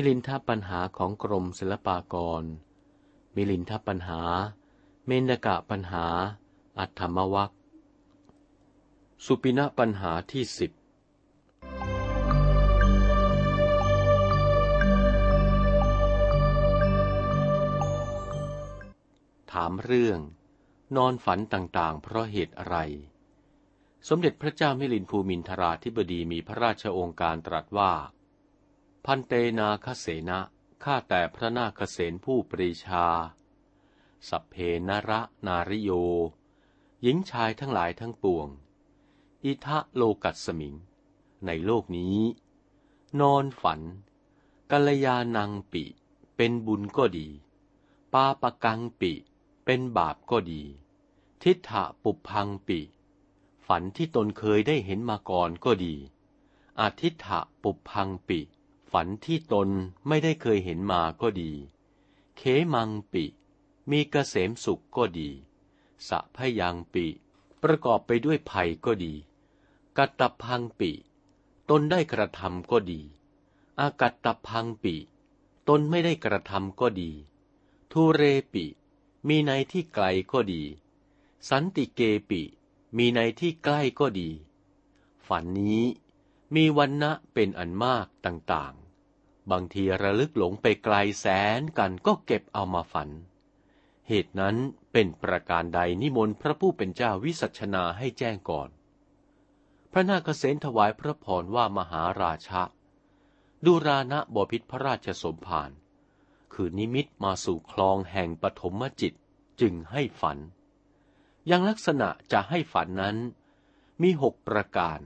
มิลินทปัญหาของกรมศิลปากร มิลินทปัญหา เมนกะปัญหา อัตถมวัคสุปินะปัญหาที่สิบถามเรื่อง นอนฝันต่างๆ เพราะเหตุอะไร สมเด็จพระเจ้ามิลินภูมินทราธิบดีมีพระราชโองการตรัสว่า พันเตนาคเสนะข้าแต่พระนาคเสนผู้ปรีชา สัพเพนระนาริโย หญิงชายทั้งหลายทั้งปวง อิทะโลกัสสมิง ในโลกนี้ นอนฝันกัลยาณังปิ เป็นบุญก็ดี ปาปกังปิ เป็นบาปก็ดี ทิฏฐะปุพังปิ ฝันที่ตนเคยได้เห็นมาก่อนก็ดีอาทิฏฐะปุพังปิ ฝันที่ตนไม่ได้เคยเห็นมาก็ดี เขมังปิ มีเกษมสุขก็ดีสะพยังปิ ประกอบไปด้วยภัยก็ดีกัตตพังปิ ตนได้กระทำก็ดี อากัตตพังปิ ตนไม่ได้กระทำก็ดีทูเรปิ มีในที่ไกลก็ดี สันติเกปิ มีในที่ใกล้ก็ดี ฝันนี้ มีวันนะเป็นอันมากต่างๆ บางทีระลึกหลงไปไกลแสนกันก็เก็บเอามาฝัน เหตุนั้นเป็นประการใดนิมนต์พระผู้เป็นเจ้าวิสัชนาให้แจ้งก่อน พระนาคเษนถวายพระพรว่ามหาราชะดูรานะบพิษพระราชสมภารคือนิมิตมาสู่คลองแห่งปฐมจิตจึงให้ฝัน ยังลักษณะจะให้ฝันนั้น มีหกประการ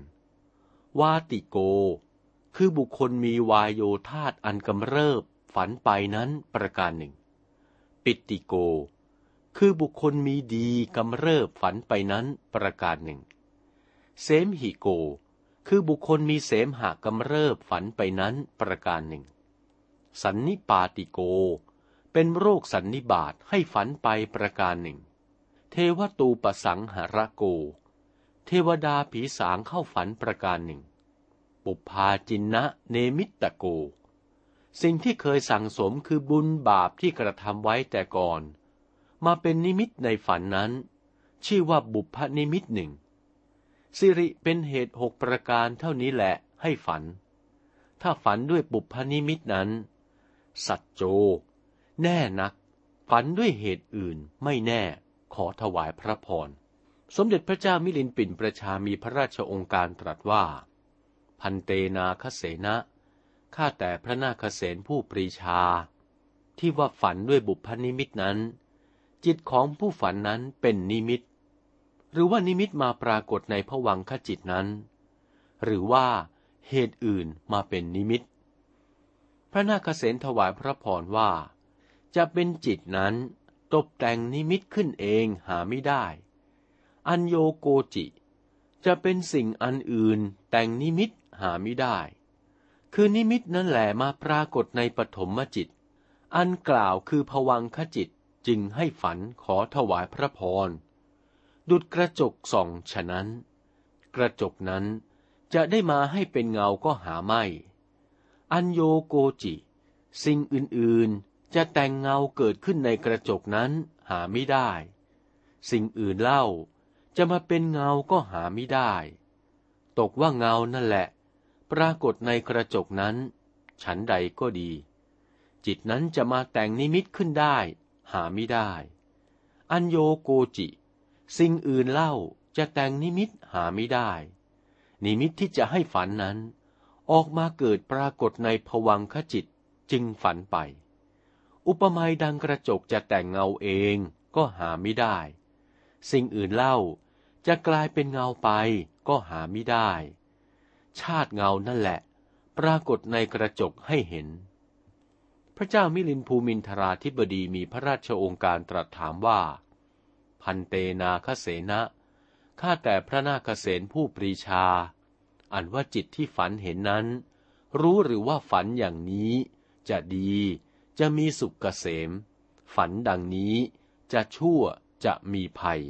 วาติโก คือบุคคลมีวายโยธาตอันกำเริบฝันไปนั้นประการหนึ่ง ปิติโก คือบุคคลมีดีกำเริบฝันไปนั้นประการหนึ่ง เสมหิโก คือบุคคลมีเสมหะกำเริบฝันไปนั้นประการหนึ่ง สันนิปาติโก เป็นโรคสันนิบาตให้ฝันไปประการหนึ่ง เทวตูปสังหระโก เทวดาผีสางเข้าฝันประการหนึ่ง ปุพาจินนะเนมิตตโก สิ่งที่เคยสั่งสมคือบุญบาปที่กระทำไว้แต่ก่อน มาเป็นนิมิตในฝันนั้น ชื่อว่าบุพนิมิตหนึ่งสิริเป็นเหตุหกประการเท่านี้แหละให้ฝัน ถ้าฝันด้วยบุพนิมิตนั้น สัจโจ แน่นัก ฝันด้วยเหตุอื่นไม่แน่ขอถวายพระพร สมเด็จพระเจ้ามิลินท์ปิ่นประชามีพระราชโองการตรัสว่า ภันเตนาคเสนะข้าแต่พระนาคเสนผู้ปรีชา ที่ว่าฝันด้วยบุพนิมิตนั้น จิตของผู้ฝันนั้นเป็นนิมิต หรือว่านิมิตมาปรากฏในผวังขจิตนั้น หรือว่าเหตุอื่นมาเป็นนิมิต พระนาคเสนถวายพระพรว่า จะเป็นจิตนั้นตกแต่งนิมิตขึ้นเองหาไม่ได้ อัญโยโกจิ จะเป็นสิ่งอันอื่นแต่งนิมิต หาไม่ได้ คือนิมิตนั่นแหละมาปรากฏในปฐมจิต อันกล่าวคือผวังขจิตจึงให้ฝันขอถวายพระพร ดุดกระจกส่องฉะนั้น กระจกนั้นจะได้มาให้เป็นเงาก็หาไม่ อัญโยโกจิ สิ่งอื่นๆจะแต่งเงาเกิดขึ้นในกระจกนั้นหาไม่ได้ สิ่งอื่นเล่าจะมาเป็นเงาก็หาไม่ได้ ตกว่าเงานั่นแหละ ปรากฏในกระจกนั้น ฉันใดก็ดี จิตนั้นจะมาแต่งนิมิตขึ้นได้ หาไม่ได้ อัญโยโกจิ สิ่งอื่นเล่าจะแต่งนิมิตหาไม่ได้ นิมิตที่จะให้ฝันนั้น ออกมาเกิดปรากฏในผวังขจิตจึงฝันไป อุปมาดังกระจกจะแต่งเงาเองก็หาไม่ได้ สิ่งอื่นเล่าจะกลายเป็นเงาไปก็หาไม่ได้ ชาติเงานั่นแหละ ปรากฏในกระจกให้เห็น พระเจ้ามิลินภูมินทราธิบดีมีพระราชโองการตรัสถามว่า พันเตนาคเสนะข้าแต่พระนาคเสนผู้ปรีชา อันว่าจิตที่ฝันเห็นนั้น รู้หรือว่าฝันอย่างนี้ จะดีจะมีสุขเกษม ฝันดังนี้จะชั่วจะมีภัย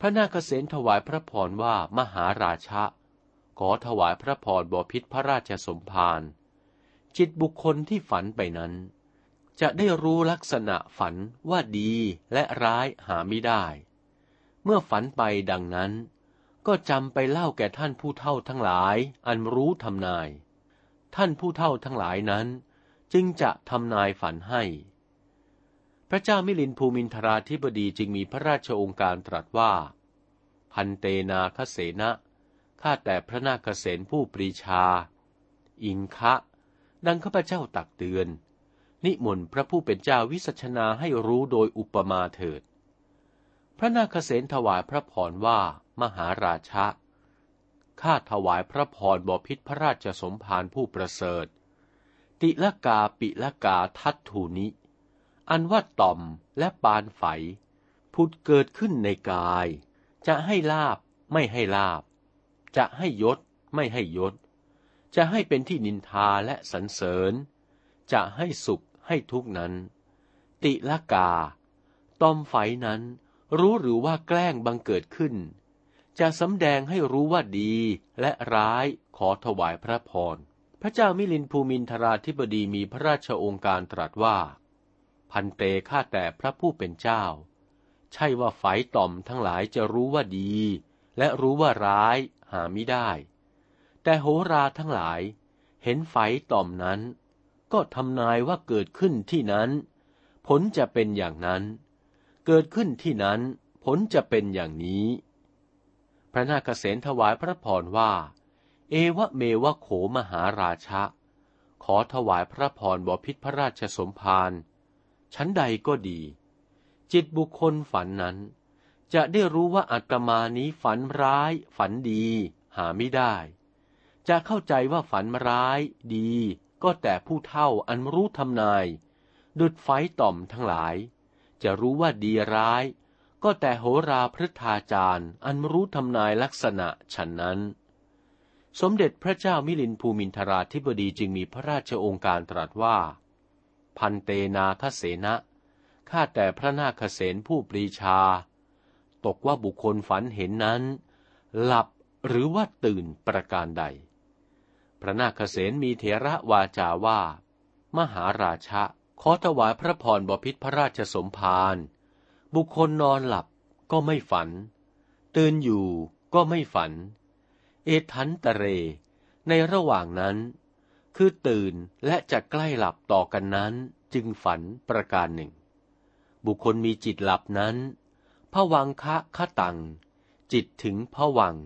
พระนาคเษนถวายพระพรว่ามหาราชะ ขอถวายพระพรบพิษพระราชสมภารจิตบุคคลที่ฝันไปนั้น จะได้รู้ลักษณะฝันว่าดีและร้ายหาไม่ได้ เมื่อฝันไปดังนั้น ก็จำไปเล่าแก่ท่านผู้เฒ่าทั้งหลายอันรู้ทำนาย ท่านผู้เฒ่าทั้งหลายนั้น จึงจะทำนายฝันให้ พระเจ้ามิลินภูมินทราธิบดีจึงมีพระราชองค์การตรัสว่า พันเตนาคเสนะ ข้าแต่พระนาคเสนผู้ปรีชา อินคะ ดังข้าพเจ้าตักเตือน นิมนต์พระผู้เป็นเจ้าวิสัชนาให้รู้โดยอุปมาเถิด พระนาคเสนถวายพระพรว่ามหาราชะข้าถวายพระพรบพิษพระราชสมภารผู้ประเสริฐ ติละกาปิละกาทัตถูนิ อันว่าต่อมและปานไฝผุดเกิดขึ้นในกาย จะให้ลาบไม่ให้ลาบ จะให้ยศไม่ให้ยศ จะให้เป็นที่นินทาและสรรเสริญ จะให้สุขให้ทุกนั้น ติละกา ตอมไฟนั้นรู้หรือว่าแกล้งบังเกิดขึ้น จะสำแดงให้รู้ว่าดีและร้ายขอถวายพระพร พระเจ้ามิลินภูมินทราธิบดีมีพระราชองค์การตรัสว่า พันเตข้าแต่พระผู้เป็นเจ้า ใช่ว่าไฟต่อมทั้งหลายจะรู้ว่าดี และรู้ว่าร้ายาไม่ได้ แต่โหราทั้งหลายเห็นไฟต่อมนั้น ก็ทำนายว่าเกิดขึ้นที่นั้น ผลจะเป็นอย่างนั้น เกิดขึ้นที่นั้น ผลจะเป็นอย่างนี้ พระนาคเษนถวายพระพรว่า เอวะเมวะโขมหาราชะ ขอถวายพระพรบพิษพระราชสมภารชั้นใดก็ดี จิตบุคคลฝันนั้น จะได้รู้ว่าอาตมานี้ฝันร้าย ฝันดี หาไม่ได้ จะเข้าใจว่าฝันร้าย ดี ก็แต่ผู้เท่าอันรู้ทำนาย ดุดไฟต่อมทั้งหลาย จะรู้ว่าดีร้าย ก็แต่โหราพฤทธาจารย์อันรู้ทำนายลักษณะฉันนั้น สมเด็จพระเจ้ามิลินภูมินทราธิบดีจึงมีพระราชองค์การตรัสว่า พันเตนาคเสนะข้าแต่พระนาคเสนผู้ปรีชา ตกว่าบุคคลฝันเห็นนั้น หลับหรือว่าตื่นประการใด พระนาคเษนมีเถระวาจาว่า มหาราชะขอถวายพระพรบพิษพระราชสมภารบุคคลนอนหลับก็ไม่ฝัน ตื่นอยู่ก็ไม่ฝัน เอทันตะเร ในระหว่างนั้น คือตื่นและจะใกล้หลับต่อกันนั้นจึงฝันประการหนึ่ง บุคคลมีจิตหลับนั้น ผวังคะคะตัง จิตถึงผวัง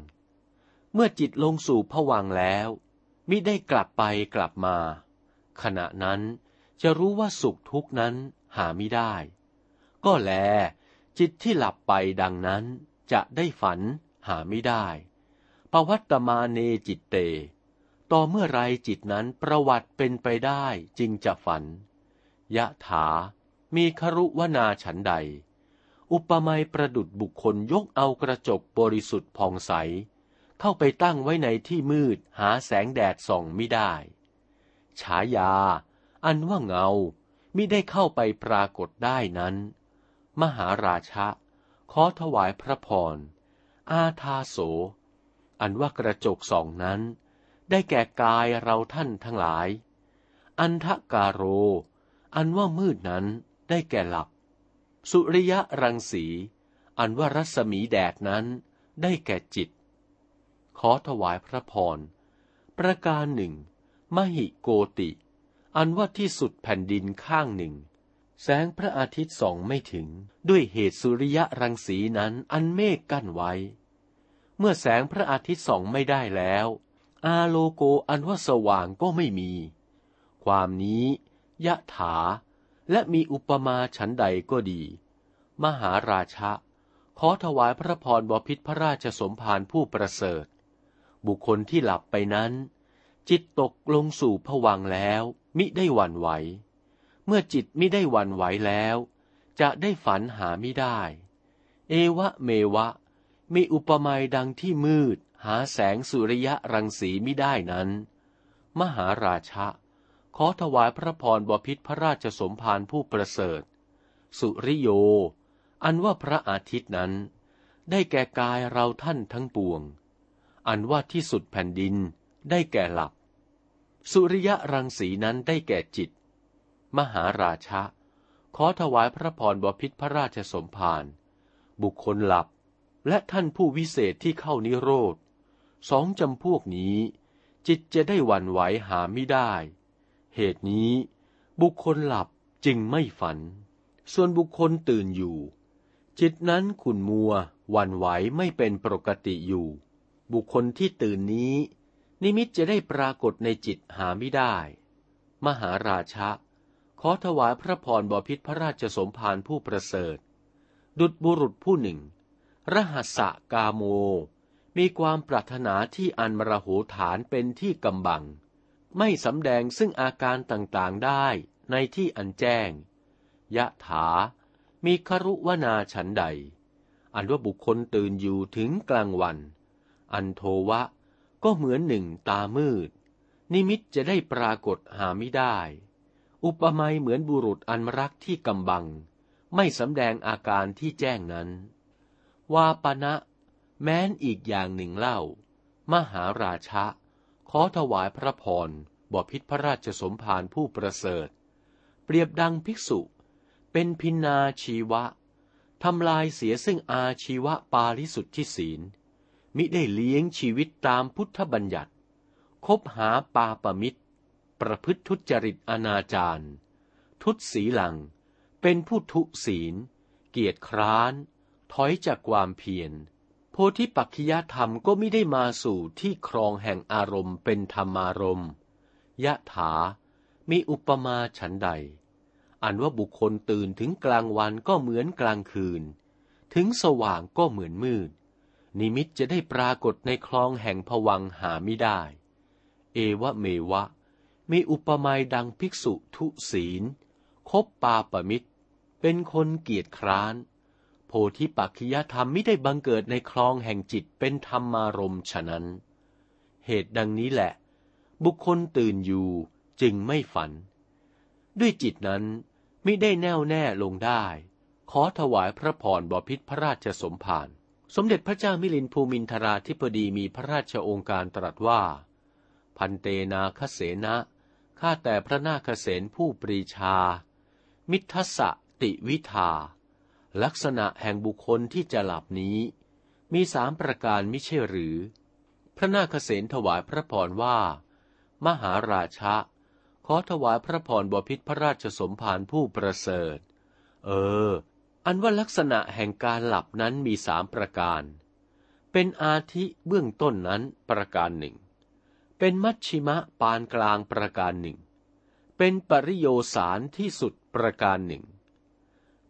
เมื่อจิตลงสู่ผวังแล้วมิได้กลับไปกลับมา ขณะนั้นจะรู้ว่าสุขทุกนั้นหาไม่ได้ ก็แล จิตที่หลับไปดังนั้นจะได้ฝันหาไม่ได้ปวัตตมาเนจิตเต ต่อเมื่อไรจิตนั้นประวัติเป็นไปได้จึงจะฝัน ยะถามีครุวนาฉันใด อุปมาประดุดบุคคลยกเอากระจกบริสุทธิ์ผ่องใส เข้าไปตั้งไว้ในที่มืดหาแสงแดดส่องไม่ได้ ฉายา อันว่าเงามิได้เข้าไปปรากฏได้นั้น มหาราชะ ขอถวายพระพร อาทาโส อันว่ากระจกส่องนั้น ได้แก่กายเราท่านทั้งหลาย อันทะกาโร อันว่ามืดนั้นได้แก่หลับ สุริยะรังสี อันว่ารัศมีแดดนั้นได้แก่จิต ขอถวายพระพร ประการหนึ่ง มหิโกติ อันว่าที่สุดแผ่นดินข้างหนึ่ง แสงพระอาทิตย์ส่องไม่ถึงด้วยเหตุสุริยะรังสีนั้นอันเมฆกั้นไว้ เมื่อแสงพระอาทิตย์ส่องไม่ได้แล้ว อาโลโกอันว่าสว่างก็ไม่มี ความนี้ยะถา และมีอุปมาฉันใดก็ดี มหาราชะ ขอถวายพระพรบพิษพระราชสมภารผู้ประเสริฐ บุคคลที่หลับไปนั้น จิตตกลงสู่ผวังแล้ว มิได้หวั่นไหว เมื่อจิตมิได้หวั่นไหวแล้ว จะได้ฝันหาไม่ได้ เอวะเมวะ มีอุปมาดังที่มืด หาแสงสุริยะรังสีมิได้นั้น มหาราชะ ขอถวายพระพรบพิษพระราชสมภารผู้ประเสริฐ สุริโย อันว่าพระอาทิตย์นั้น ได้แก่กายเราท่านทั้งปวง อันว่าที่สุดแผ่นดินได้แก่หลับ สุริยรังสีนั้นได้แก่จิต มหาราชะ ขอถวายพระพรบพิษพระราชสมภารบุคคลหลับ และท่านผู้วิเศษที่เข้านิโรธสองจำพวกนี้ จิตจะได้หวั่นไหวหาไม่ได้ เหตุนี้ บุคคลหลับจึงไม่ฝัน ส่วนบุคคลตื่นอยู่ จิตนั้นขุนมัวหวั่นไหวไม่เป็นปกติอยู่ บุคคลที่ตื่นนี้ นิมิตจะได้ปรากฏในจิตหาไม่ได้ มหาราชะ ขอถวายพระพรบพิษพระราชสมภารผู้ประเสริฐ ดุจบุรุษผู้หนึ่ง รหัสกาโม มีความปรารถนาที่อันมรโหฐานเป็นที่กำบัง ไม่สำแดงซึ่งอาการต่างๆได้ในที่อันแจ้ง ยะถา มีครุวนาฉันใด อันว่าบุคคลตื่นอยู่ถึงกลางวัน อันโทวะก็เหมือนหนึ่งตามืด นิมิตจะได้ปรากฏหาไม่ได้ อุปมาเหมือนบุรุษอันรักที่กำบัง ไม่สำแดงอาการที่แจ้งนั้น วาปณะ แม้นอีกอย่างหนึ่งเล่า มหาราชะ ขอถวายพระพรบพิษพระราชสมภารผู้ประเสริฐ เปรียบดังภิกษุ เป็นพินาชีวะทำลายเสียซึ่งอาชีวะปาริสุทธิศีล มิได้เลี้ยงชีวิตตามพุทธบัญญัติ คบหาปาปมิตร ประพฤติทุจริตอนาจารทุตสีหลัง เป็นผู้ทุศีล เกียรติคร้าน ถอยจากความเพียร พธิปัจขิยธรรมก็ไม่ได้มาสู่ที่ครองแห่งอารมณ์เป็นธรรมารมณ์ยะถา มีอุปมาฉันใด อันว่าบุคคลตื่นถึงกลางวันก็เหมือนกลางคืน ถึงสว่างก็เหมือนมืด นิมิตจะได้ปรากฏในคลองแห่งผวังหาไม่ได้ เอวะเมวะ มีอุปมาดังภิกษุทุศีล คบปาปมิตร เป็นคนเกียจคร้าน โพธิปัจขิยธรรมไม่ได้บังเกิดในคลองแห่งจิตเป็นธรรมารมฉะนั้น เหตุดังนี้แหละ บุคคลตื่นอยู่จึงไม่ฝัน ด้วยจิตนั้นมิได้แน่วแน่ลงได้ ขอถวายพระพรบพิษพระราชสมภารสมเด็จพระเจ้ามิลินภูมินทราธิปดีมีพระราชองค์การตรัสว่า พันเตนาคเสนะข้าแต่พระนาคเสนผู้ปรีชา มิทัสะติวิทา ลักษณะแห่งบุคคลที่จะหลับนี้ มีสามประการไม่ใช่หรือ พระนาคเสนถวายพระพรว่า มหาราชะ ขอถวายพระพรบพิษพระราชสมภารผู้ประเสริฐ เออ อันว่าลักษณะแห่งการหลับนั้นมีสามประการ เป็นอาทิเบื้องต้นนั้นประการหนึ่ง เป็นมัชชิมะปานกลางประการหนึ่ง เป็นปริโยสารที่สุดประการหนึ่ง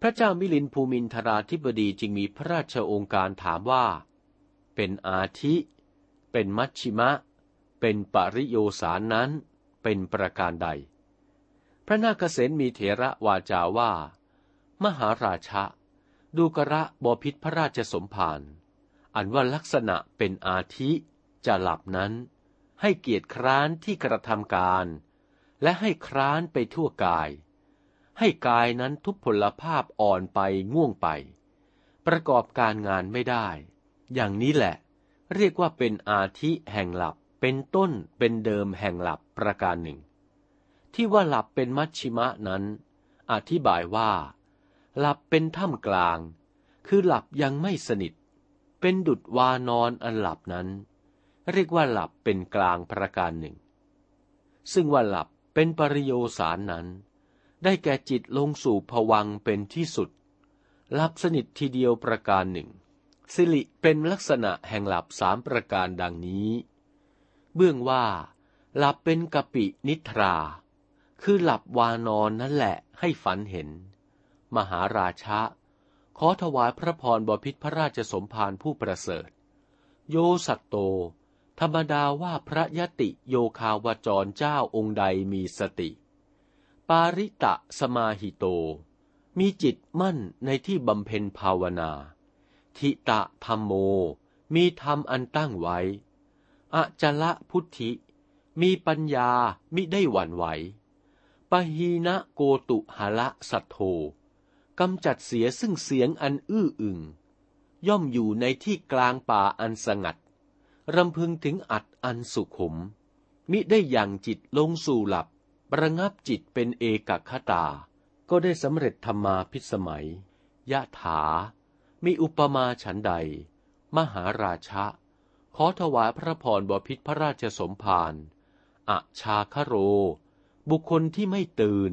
พระเจ้ามิลินภูมินทราธิบดีจึงมีพระราชองค์การถามว่า เป็นอาทิ เป็นมัชชิมะ เป็นปริโยสารนั้นเป็นประการใด พระนาคเษนมีเถระวาจาว่า มหาราชะ ดูกระบอพิษพระราชสมภารอันว่าลักษณะเป็นอาทิจะหลับนั้น ให้เกียรติคร้านที่กระทำการ และให้คร้านไปทั่วกาย ให้กายนั้นทุพพลภาพอ่อนไปง่วงไป ประกอบการงานไม่ได้ อย่างนี้แหละ เรียกว่าเป็นอาทิแห่งหลับเป็นต้นเป็นเดิมแห่งหลับประการหนึ่ง ที่ว่าหลับเป็นมัชชิมะนั้น อธิบายว่า หลับเป็นถ้ำกลาง คือหลับยังไม่สนิท เป็นดุดวานอนอันหลับนั้น เรียกว่าหลับเป็นกลางประการหนึ่ง ซึ่งว่าหลับเป็นปริโยสารนั้น ได้แก่จิตลงสู่ผวังเป็นที่สุด หลับสนิททีเดียวประการหนึ่ง สิริเป็นลักษณะแห่งหลับสามประการดังนี้ เบื้องว่า หลับเป็นกะปินิทรา คือหลับวานอนนั่นแหละให้ฝันเห็น มหาราชะ ขอถวายพระพรบพิษพระราชสมภารผู้ประเสริฐ โยสัตโต ธรรมดาว่าพระยติโยคาวจรเจ้าองค์ใดมีสติ ปาริตะสมาหิโต มีจิตมั่นในที่บำเพ็ญภาวนา ทิตะธรรมโม มีธรรมอันตั้งไว้ อจละพุทธิ มีปัญญามิได้หวั่นไหว ปหีนะโกตุหละสัทโธกำจัดเสียซึ่งเสียงอันอื้ออึง ย่อมอยู่ในที่กลางป่าอันสงัด รำพึงถึงอัดอันสุขุม มิได้อยังจิตลงสู่หลับ ระงับจิตเป็นเอกคตา ก็ได้สำเร็จธรรมาพิสมัย ยะถา มีอุปมาฉันใด มหาราชะ ขอถวายพระพรบพิษพระราชสมภารอชาคโร บุคคลที่ไม่ตื่น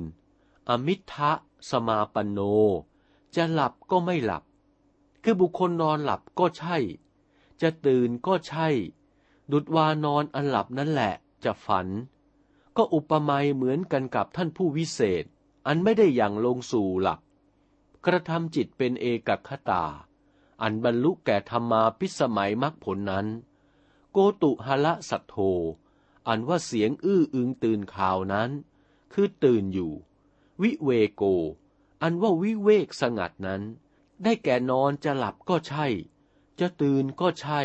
อมิทะสมาปโน จะหลับก็ไม่หลับ คือบุคคลนอนหลับก็ใช่ จะตื่นก็ใช่ ดุดวานอนอันหลับนั่นแหละจะฝัน ก็อุปมาเหมือนกันกับท่านผู้วิเศษ อันไม่ได้อย่างลงสู่หลับกระทำจิตเป็นเอกคตา อันบรรลุแก่ธรรมาพิสมัยมรรคผลนั้น โกตุหละสัตโธ อันว่าเสียงอื้ออึงตื่นข่าวนั้น คือตื่นอยู่ วิเวโก อันว่าวิเวกสงัดนั้น ได้แก่นอนจะหลับก็ใช่ จะตื่นก็ใช่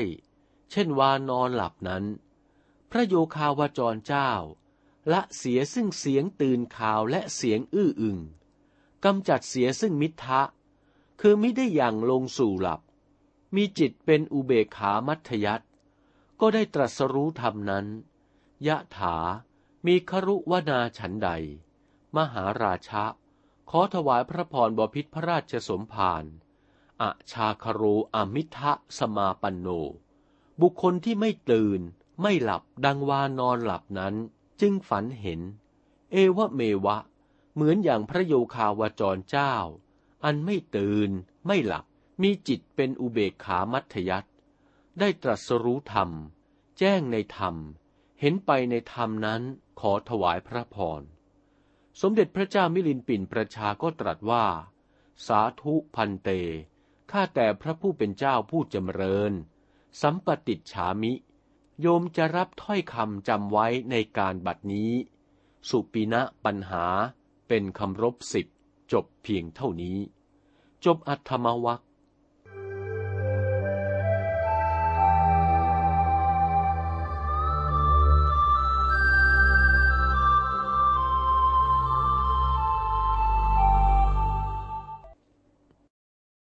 เช่นวานอนหลับนั้น พระโยคาวจรเจ้า ละเสียซึ่งเสียงตื่นข่าวและเสียงอื้ออึงกำจัดเสียซึ่งมิทะ คือไม่ได้อย่างลงสู่หลับ มีจิตเป็นอุเบกขามัธยัตก็ได้ตรัสรู้ธรรมนั้น ยะถา มีครุวนาฉันใด มหาราชะ ขอถวายพระพรบพิษพระราชสมภารอชาครูอมิทะสมาปันโน บุคคลที่ไม่ตื่น ไม่หลับดังวานอนหลับนั้น จึงฝันเห็น เอวะเมวะ เหมือนอย่างพระโยคาวจรเจ้า อันไม่ตื่น ไม่หลับ มีจิตเป็นอุเบกขามัธยัตได้ตรัสรู้ธรรม แจ้งในธรรม เห็นไปในธรรมนั้นขอถวายพระพร สมเด็จพระเจ้ามิลินปินประชาก็ตรัสว่า สาธุพันเต ข้าแต่พระผู้เป็นเจ้าผู้จำเริญ สัมปติฉามิ โยมจะรับถ้อยคำจำไว้ในการบัดนี้ สุปินะปัญหาเป็นคำรบสิบจบเพียงเท่านี้ จบอัธรรมวัค